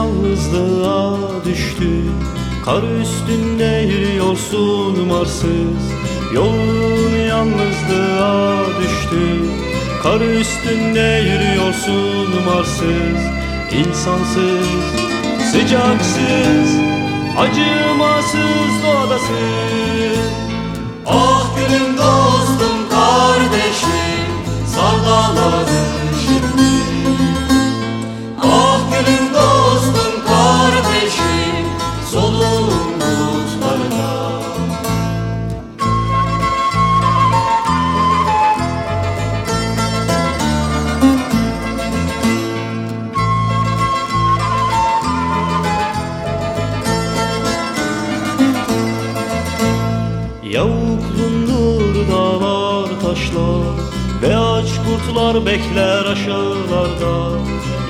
Yalnızlığa düştü. Kar üstünde yürüyorsun marsız Yolun yalnızlığa düştü. Kar üstünde yürüyorsun marsız İnsansız, sıcaksız Acımasız doğadasın. Ah gülüm dostum kardeşim dağları şimdi taşlar Ve aç kurtlar bekler aşağılarda.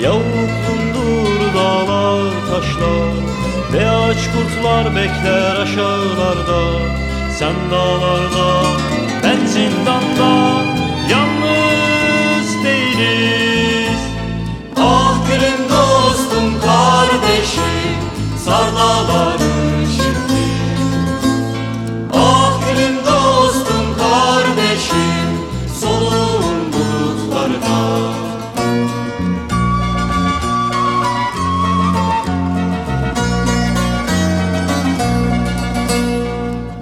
Yavuklundur dağlar taşlar Ve aç kurtlar bekler aşağılarda. Sen dağlarda Solun bulutlarına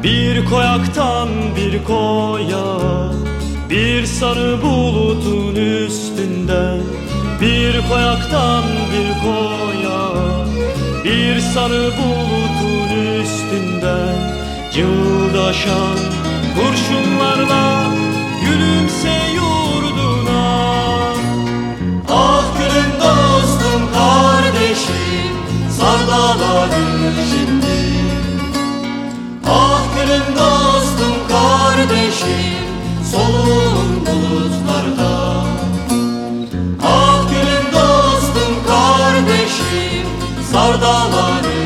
Bir koyaktan bir koya Bir sarı bulutun üstünden Bir koyaktan bir koya Bir sarı bulutun üstünden Cıldaşan kurşunlarla Gülümse yurduna Ah gülüm dostum kardeşim Sar dağları şimdi. Ah gülüm dostum kardeşim Solun bulutlarda. Ah gülüm dostum kardeşim Sar dağları